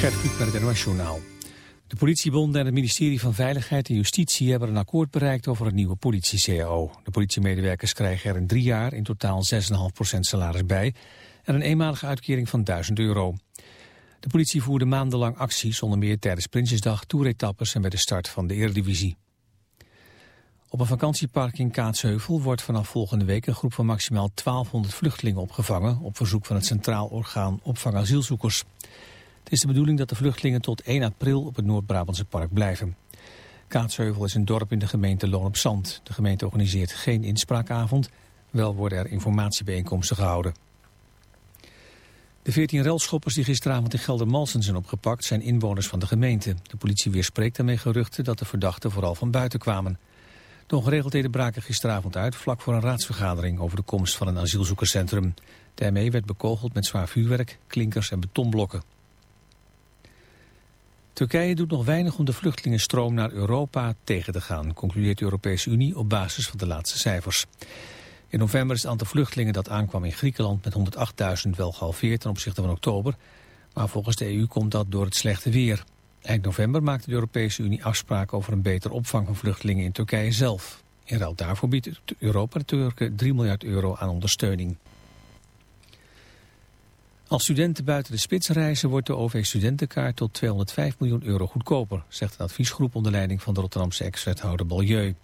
Gert met het. De politiebonden en het ministerie van Veiligheid en Justitie hebben een akkoord bereikt over een nieuwe politie-CAO. De politiemedewerkers krijgen er in drie jaar in totaal 6,5% salaris bij en een eenmalige uitkering van 1000 euro. De politie voerde maandenlang acties, onder meer tijdens Prinsjesdag, toeretappes en bij de start van de Eredivisie. Op een vakantiepark in Kaatsheuvel wordt vanaf volgende week een groep van maximaal 1200 vluchtelingen opgevangen op verzoek van het Centraal Orgaan Opvang Asielzoekers. Het is de bedoeling dat de vluchtelingen tot 1 april op het Noord-Brabantse park blijven. Kaatsheuvel is een dorp in de gemeente Loon op Zand. De gemeente organiseert geen inspraakavond, wel worden er informatiebijeenkomsten gehouden. De 14 relschoppers die gisteravond in Geldermalsen zijn opgepakt zijn inwoners van de gemeente. De politie weerspreekt daarmee geruchten dat de verdachten vooral van buiten kwamen. De ongeregeldheden braken gisteravond uit vlak voor een raadsvergadering over de komst van een asielzoekerscentrum. Daarmee werd bekogeld met zwaar vuurwerk, klinkers en betonblokken. Turkije doet nog weinig om de vluchtelingenstroom naar Europa tegen te gaan, concludeert de Europese Unie op basis van de laatste cijfers. In november is het aantal vluchtelingen dat aankwam in Griekenland met 108.000 wel gehalveerd ten opzichte van oktober. Maar volgens de EU komt dat door het slechte weer. Eind november maakte de Europese Unie afspraken over een beter opvang van vluchtelingen in Turkije zelf. In ruil daarvoor biedt Europa de Turken 3 miljard euro aan ondersteuning. Als studenten buiten de spits reizen wordt de OV-studentenkaart tot 205 miljoen euro goedkoper, zegt een adviesgroep onder leiding van de Rotterdamse ex-wethouder Balieu.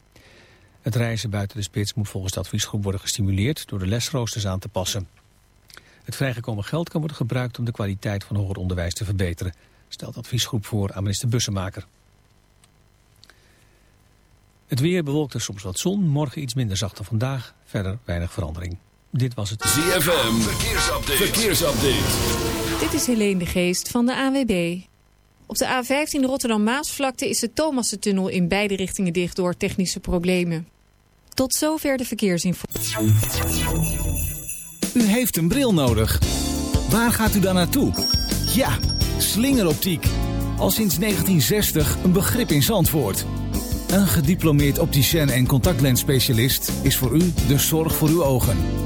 Het reizen buiten de spits moet volgens de adviesgroep worden gestimuleerd door de lesroosters aan te passen. Het vrijgekomen geld kan worden gebruikt om de kwaliteit van hoger onderwijs te verbeteren, stelt adviesgroep voor aan minister Bussemaker. Het weer bewolkt er soms wat zon, morgen iets minder zacht dan vandaag, verder weinig verandering. Dit was het ZFM, verkeersupdate. verkeersupdate. Dit is Helene de Geest van de AWB. Op de A15 Rotterdam-Maasvlakte is de Thomassen-tunnel in beide richtingen dicht door technische problemen. Tot zover de verkeersinformatie. U heeft een bril nodig. Waar gaat u dan naartoe? Ja, slingeroptiek. Al sinds 1960 een begrip in Zandvoort. Een gediplomeerd opticien en contactlensspecialist is voor u de zorg voor uw ogen.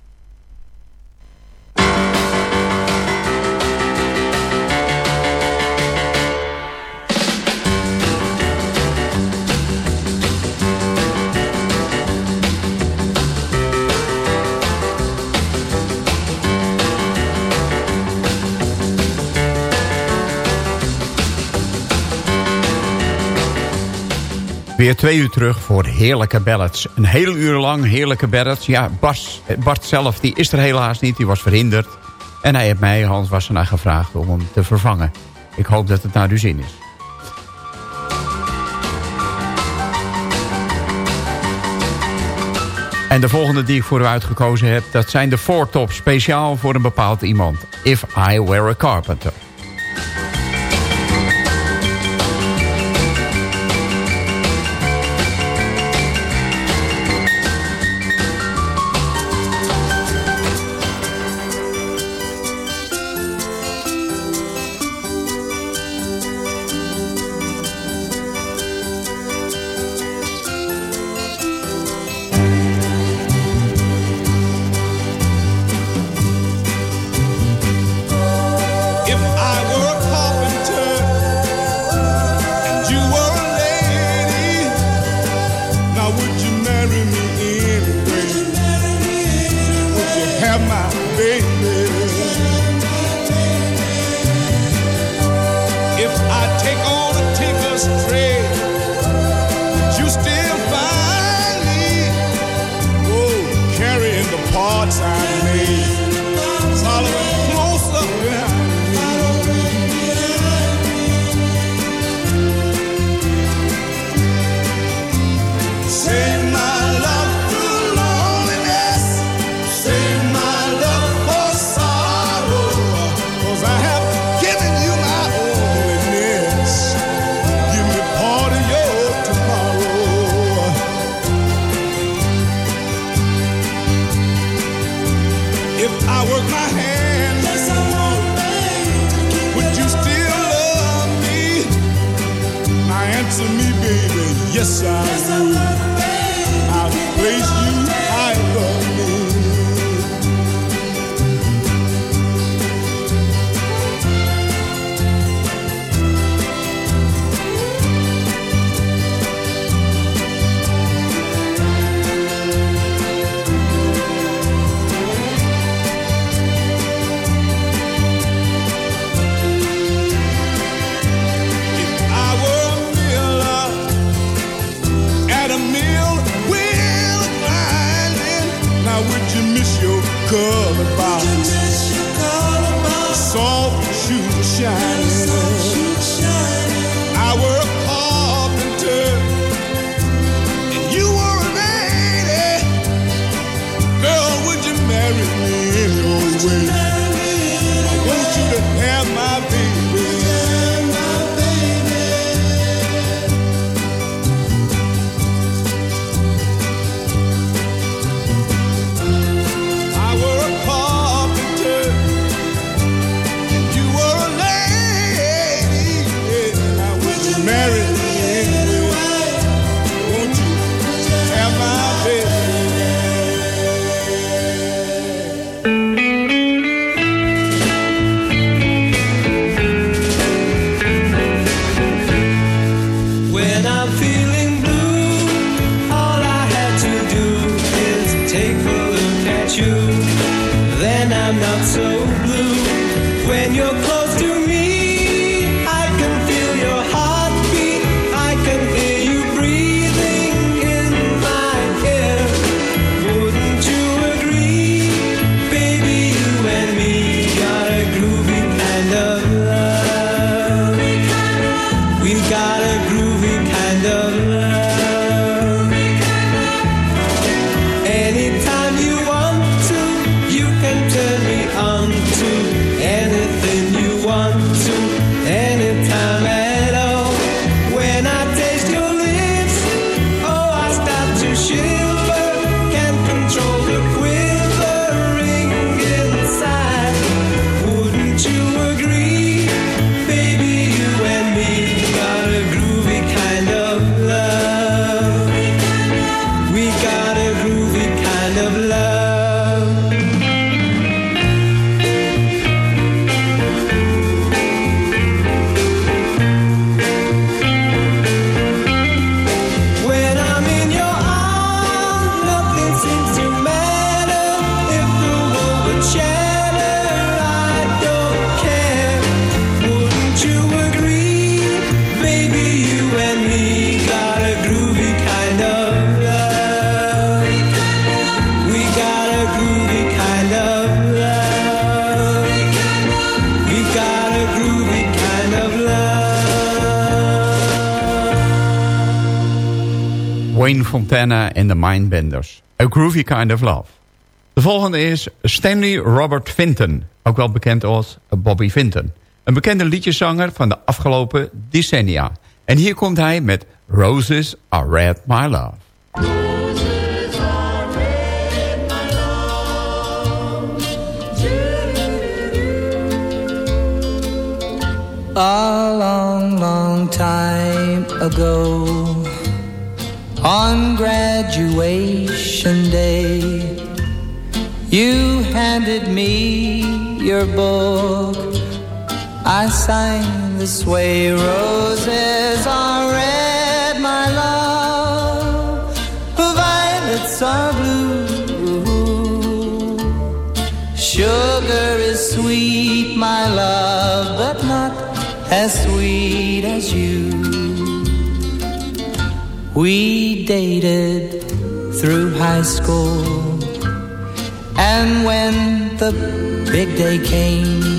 Weer twee uur terug voor heerlijke ballads. Een hele uur lang heerlijke ballads. Ja, Bas, Bart zelf die is er helaas niet. Die was verhinderd. En hij heeft mij, Hans Wassenaar, gevraagd om hem te vervangen. Ik hoop dat het naar uw zin is. En de volgende die ik voor u uitgekozen heb... dat zijn de Four Tops, speciaal voor een bepaald iemand. If I Were a Carpenter. more time. yes I Wayne Fontana en de Mindbenders. A Groovy Kind of Love. De volgende is Stanley Robert Vinton, ook wel bekend als Bobby Vinton. Een bekende liedjeszanger van de afgelopen decennia. En hier komt hij met Roses Are Red My Love. A long, long time ago On graduation day, you handed me your book. I signed this way, roses are red, my love, violets are blue. Sugar is sweet, my love, but not as sweet as you. We dated through high school. And when the big day came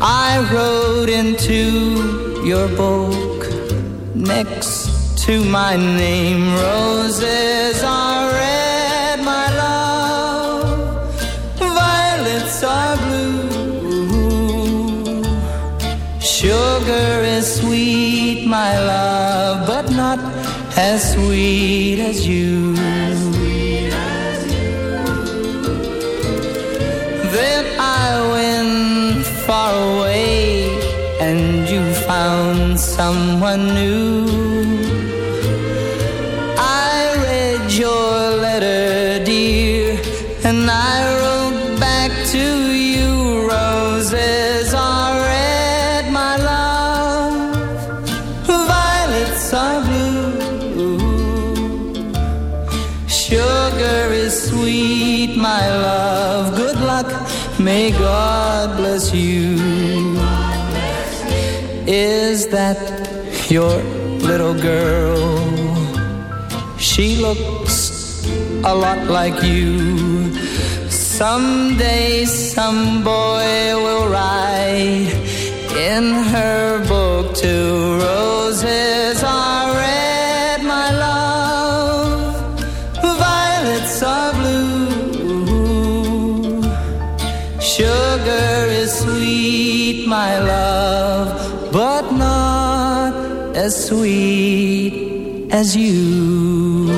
I wrote into your book Next to my name. Roses are red, my love. Violets are blue. Sugar is sweet, my love. But as sweet as you. Then I went far away, and you found someone new. your little girl. She looks a lot like you. Someday some boy will write in her book too as sweet as you.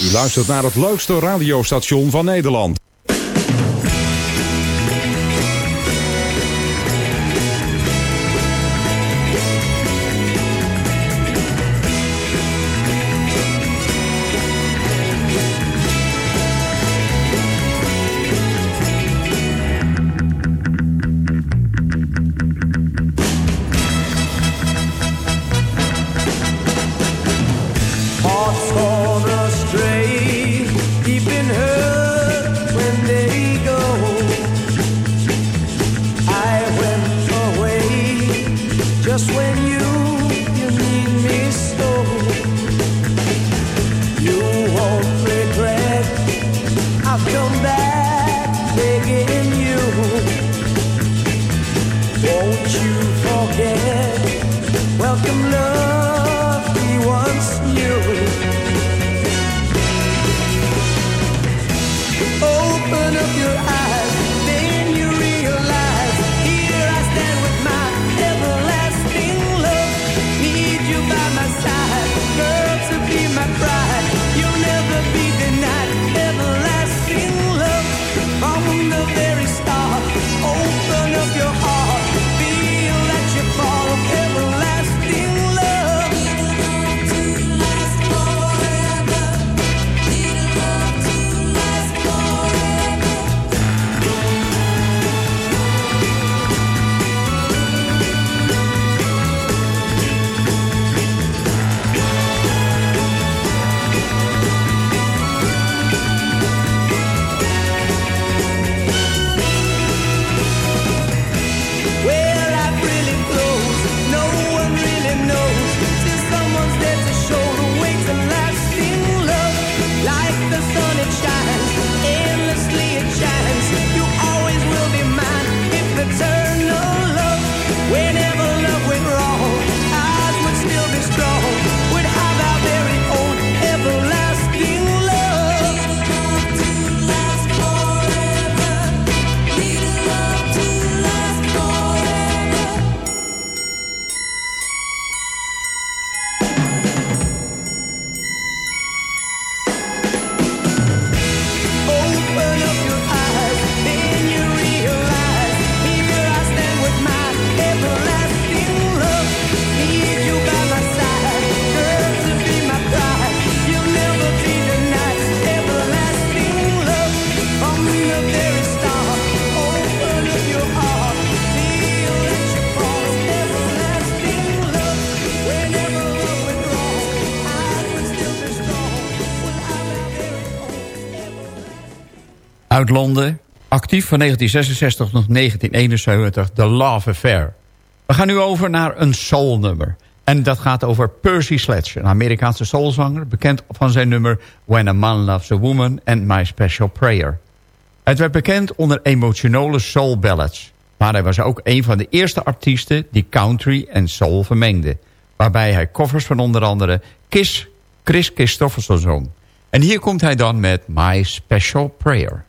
U luistert naar het leukste radiostation van Nederland. just when you uit Londen. Actief van 1966 tot 1971, The Love Affair. We gaan nu over naar een soulnummer. En dat gaat over Percy Sledge, een Amerikaanse soulzanger... bekend van zijn nummer When a Man Loves a Woman and My Special Prayer. Het werd bekend onder emotionele soul ballads... maar hij was ook een van de eerste artiesten die country en soul vermengde... waarbij hij covers van onder andere Kiss, Chris Christofferson zong. En hier komt hij dan met My Special Prayer...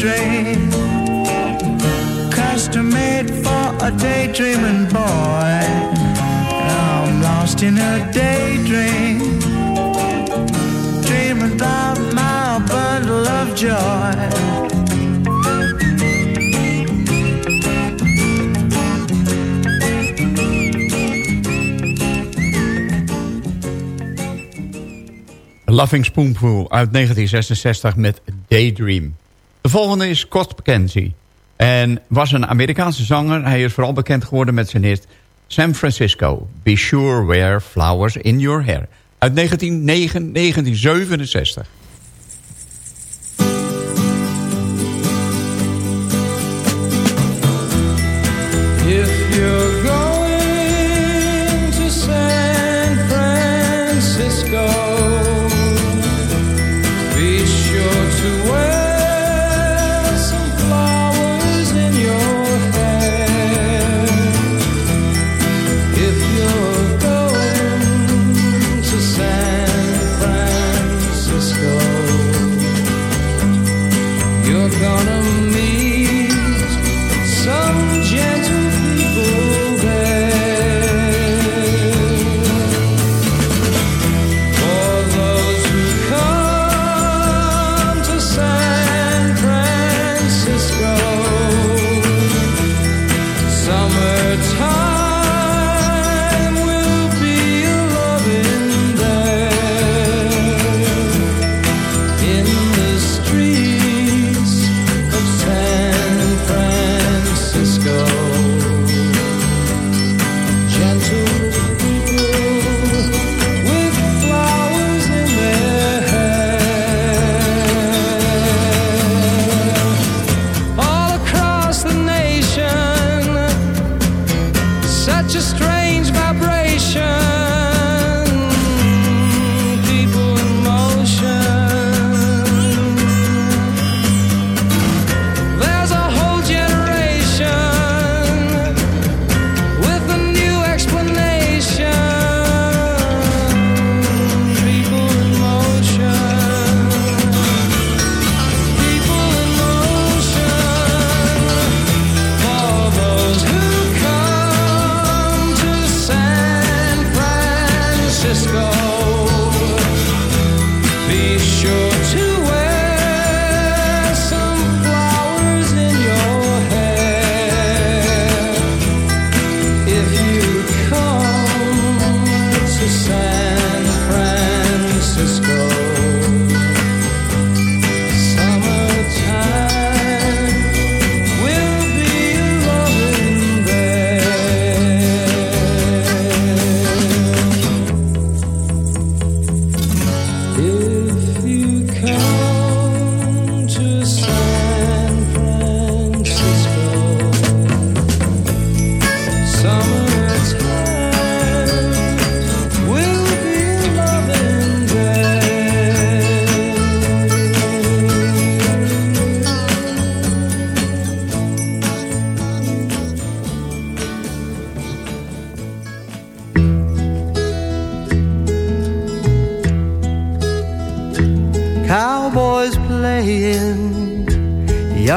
dream Custom made for a daydreaming boy. Now I'm lost in a daydream. Dreaming about my bundle of joy. Loving Spoonful uit 1966 met Daydream. De volgende is Cot McKenzie. En was een Amerikaanse zanger. Hij is vooral bekend geworden met zijn hit San Francisco. Be sure wear flowers in your hair. Uit 1967.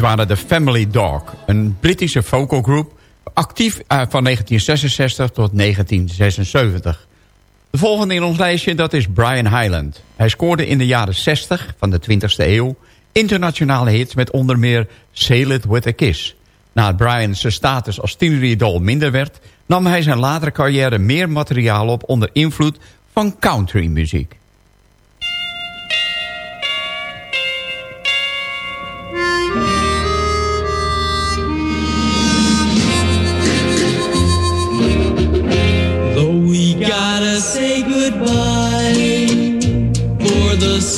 Waren de Family Dog, een Britse vocal group... actief eh, van 1966 tot 1976. De volgende in ons lijstje, dat is Brian Hyland. Hij scoorde in de jaren 60 van de 20e eeuw... internationale hits met onder meer Sail It With A Kiss. Nadat Brian's status als tieneridol minder werd... nam hij zijn latere carrière meer materiaal op onder invloed van countrymuziek.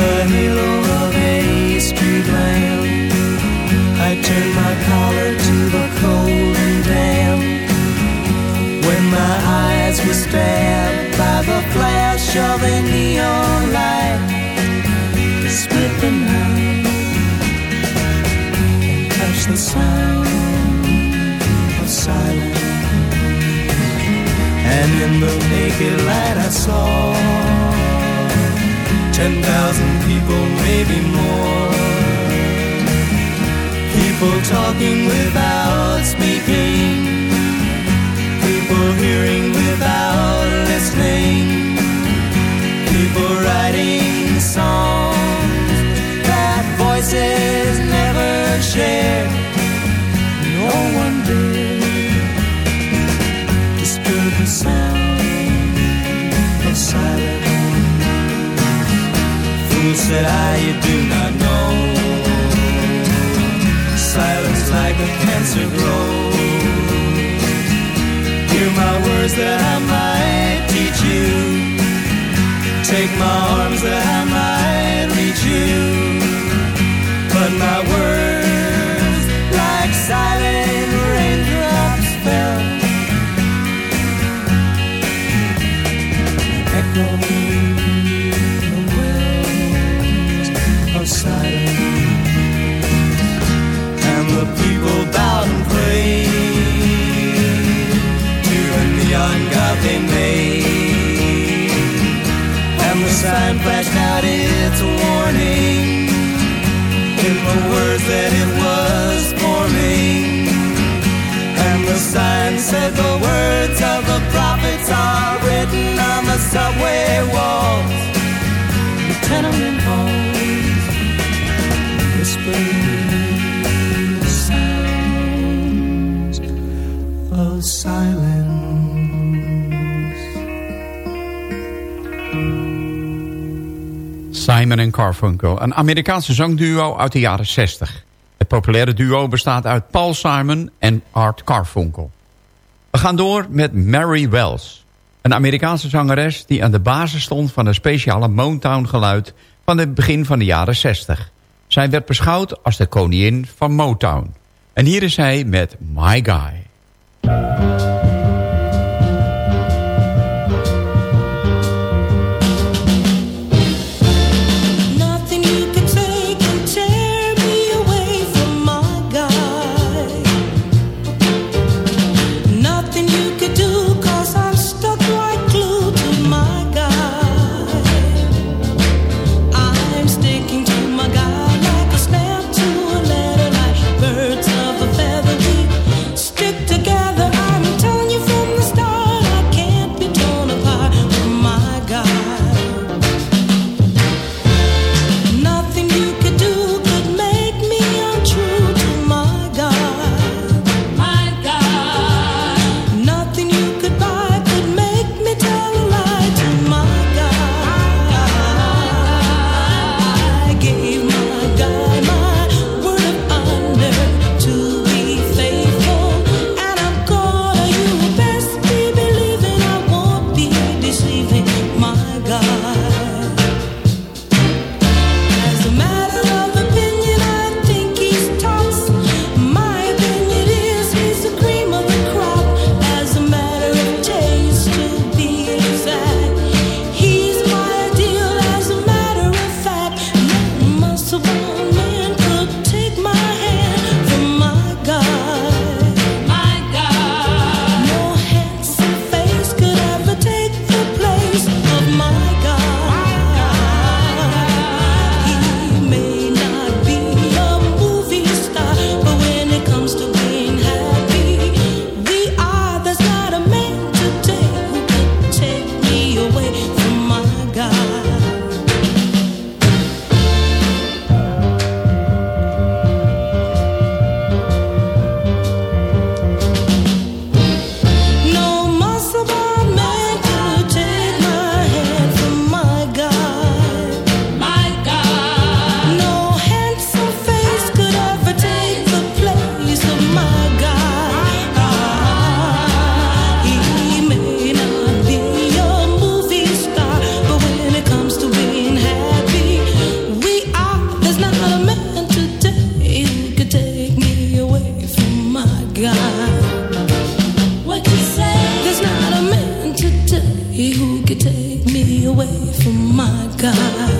The halo of a street lamp, I turned my collar to the cold and damp. When my eyes were stabbed by the flash of a neon light, split the night and touched the sound of silence. And in the naked light, I saw ten thousand people, maybe more. People talking without speaking. People hearing without listening. People writing songs that voices never share. No one did disturb the sound of silence. Fool said I, you do not know. Silence like a cancer grows. Hear my words that I might teach you. Take my arms that I might reach you. But my words, Carfunkel, een Amerikaanse zangduo uit de jaren 60. Het populaire duo bestaat uit Paul Simon en Art Carfunkel. We gaan door met Mary Wells, een Amerikaanse zangeres... die aan de basis stond van een speciale Motown-geluid... van het begin van de jaren 60. Zij werd beschouwd als de koningin van Motown. En hier is zij met My Guy. Say? There's not a man today who could take me away from my guy.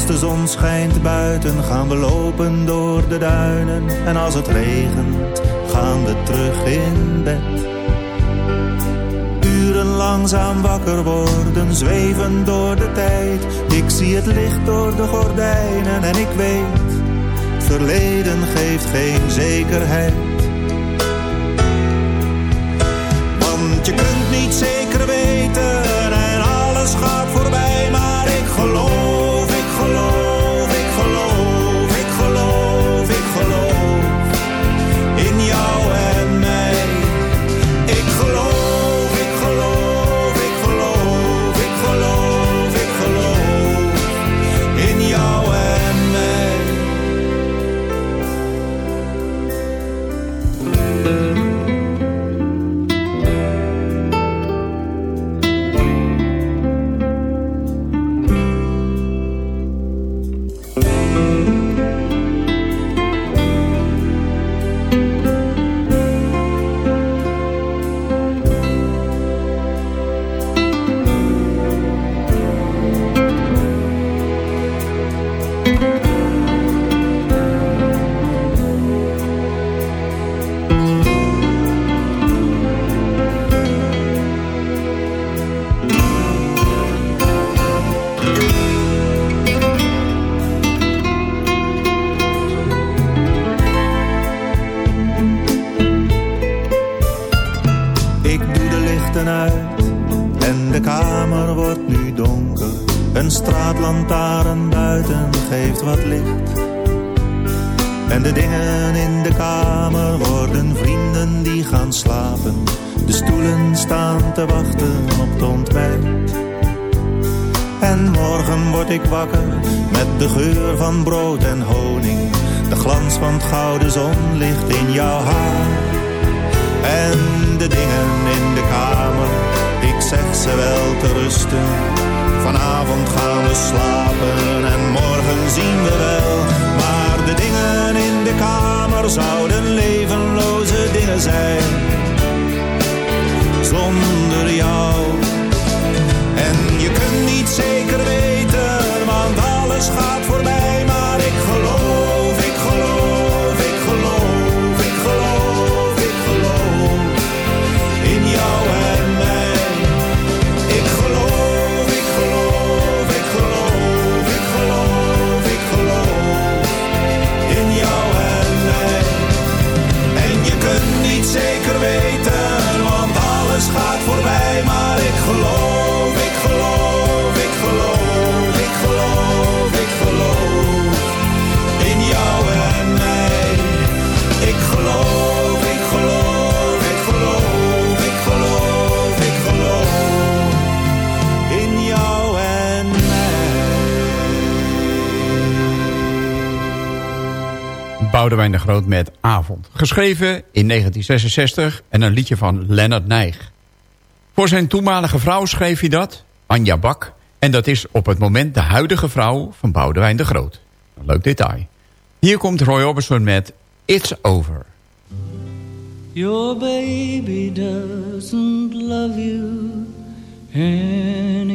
Als de zon schijnt buiten gaan we lopen door de duinen. En als het regent gaan we terug in bed. Uren langzaam wakker worden, zweven door de tijd. Ik zie het licht door de gordijnen en ik weet, verleden geeft geen zekerheid. Met Avond. Geschreven in 1966 en een liedje van Leonard Nijg. Voor zijn toenmalige vrouw schreef hij dat, Anja Bak... En dat is op het moment de huidige vrouw van Boudewijn de Groot. Een leuk detail. Hier komt Roy Orbison met It's Over. Your baby doesn't love you anymore.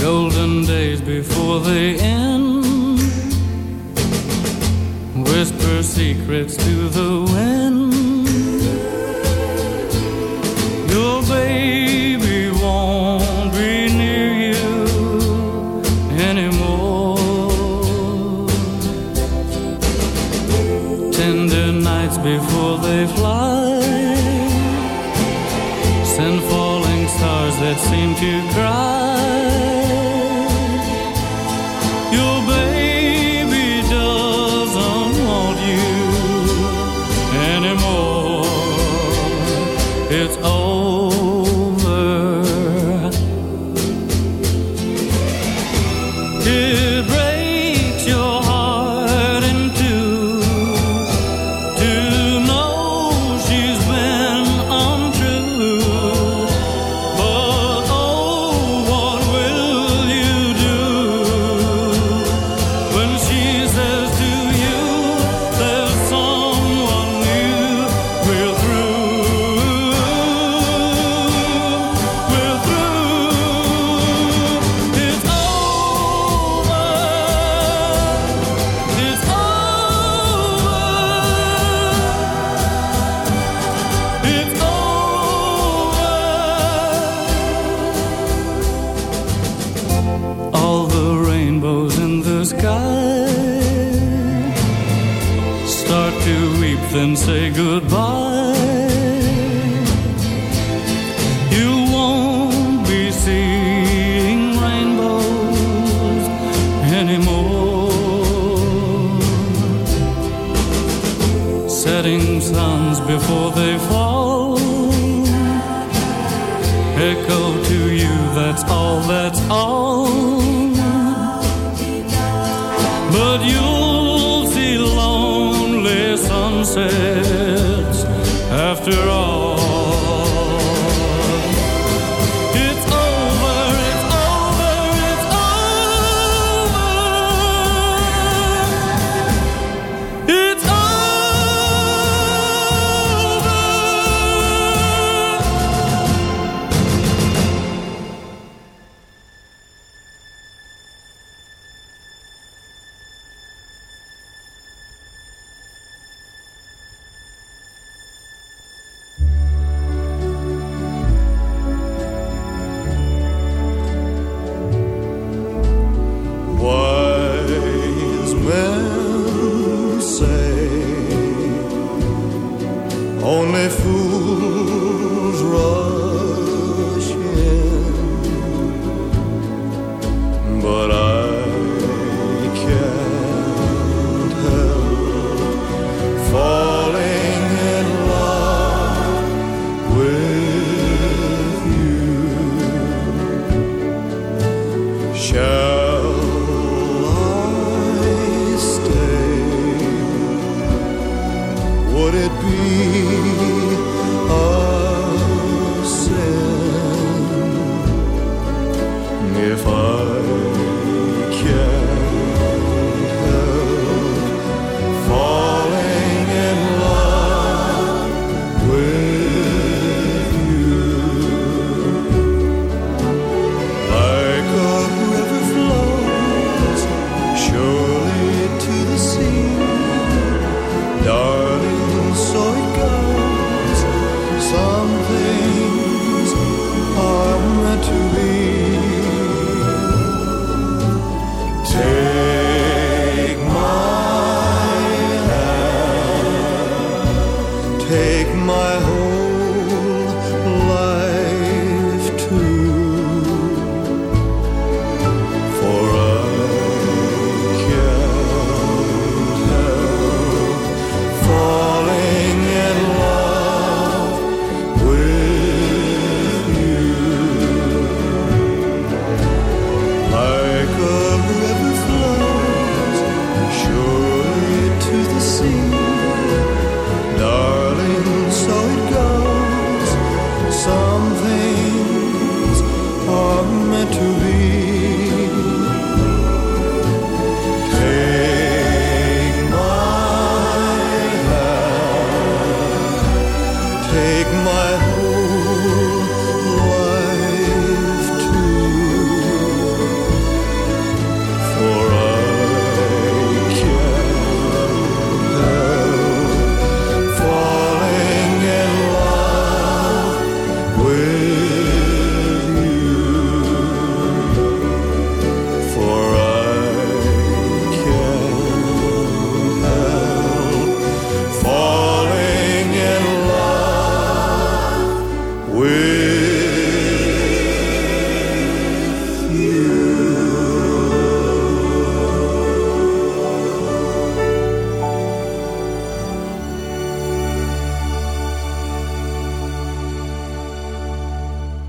Golden days before they end. Whisper secrets to the wind. Your baby won't be near you anymore. Tender nights before they fly. Send falling stars that seem to sunsets after all.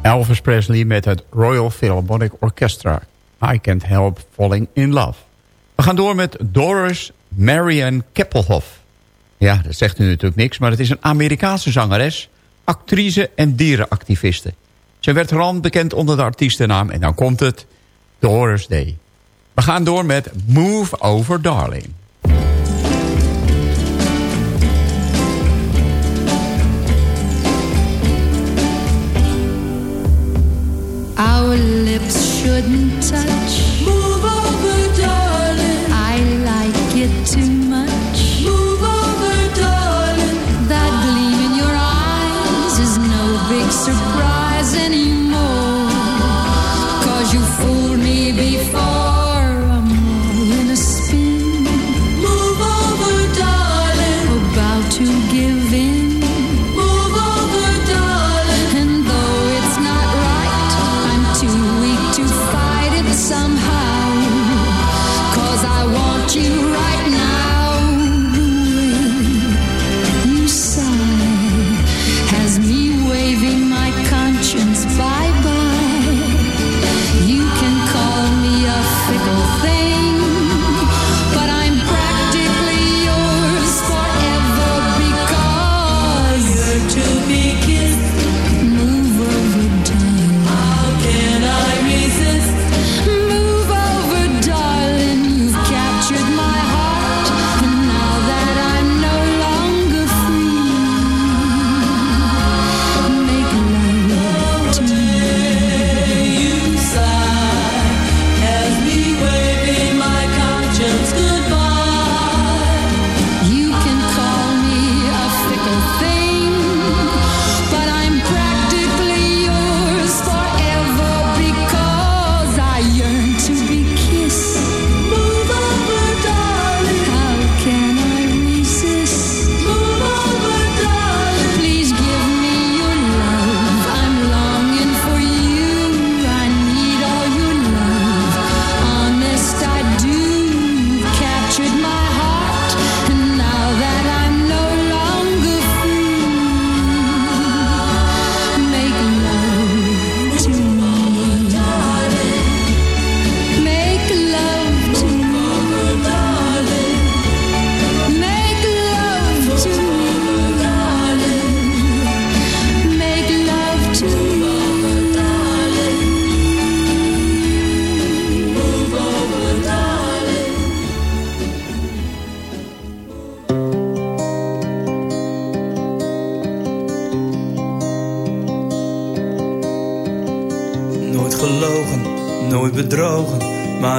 Elvis Presley met het Royal Philharmonic Orchestra. I Can't Help Falling in Love. We gaan door met Doris Marian Keppelhoff. Ja, dat zegt u natuurlijk niks, maar het is een Amerikaanse zangeres, actrice en dierenactiviste. Ze werd vooral bekend onder de artiestennaam en dan komt het Doris Day. We gaan door met Move Over Darling. Lips shouldn't touch.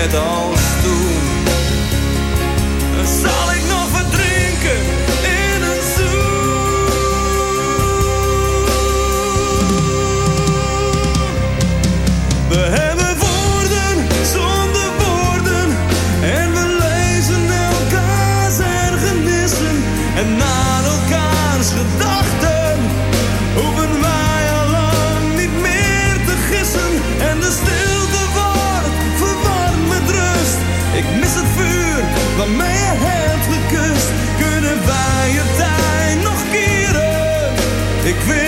at all Ik wil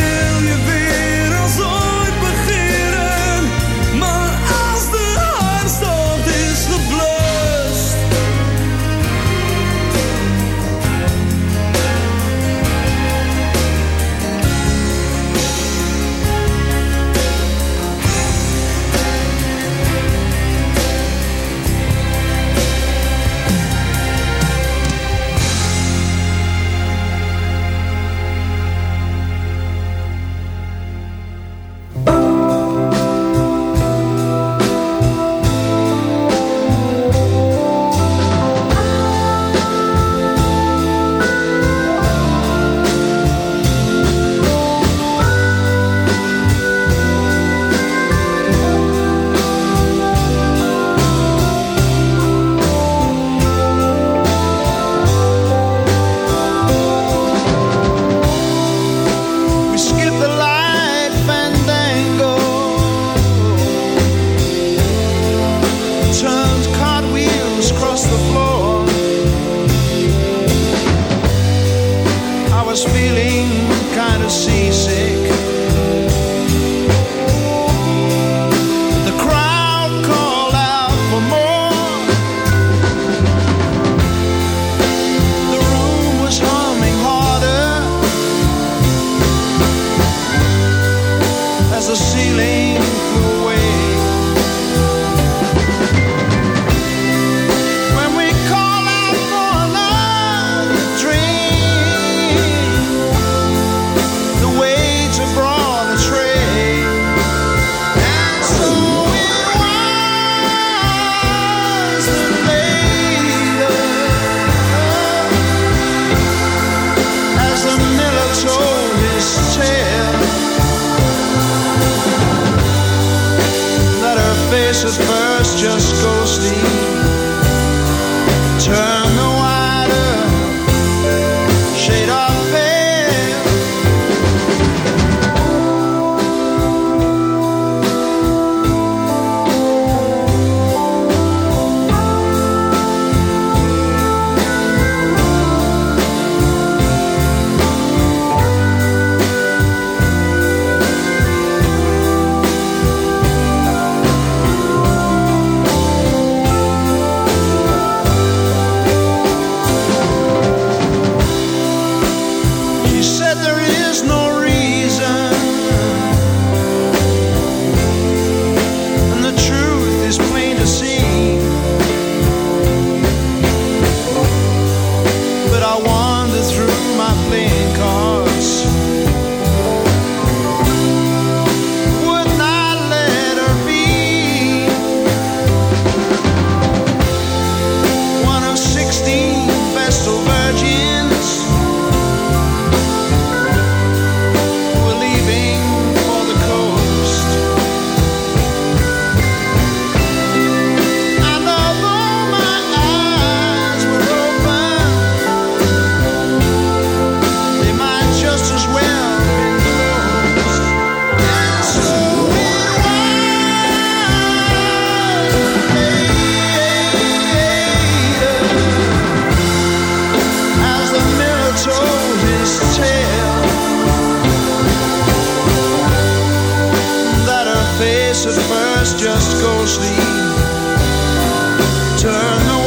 kisses first, just go sleep. at first, just go sleep. Turn the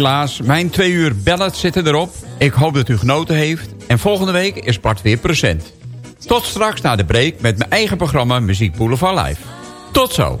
Helaas, mijn twee uur ballads zitten erop. Ik hoop dat u genoten heeft. En volgende week is Bart weer present. Tot straks na de break met mijn eigen programma Muziek Boulevard Live. Tot zo.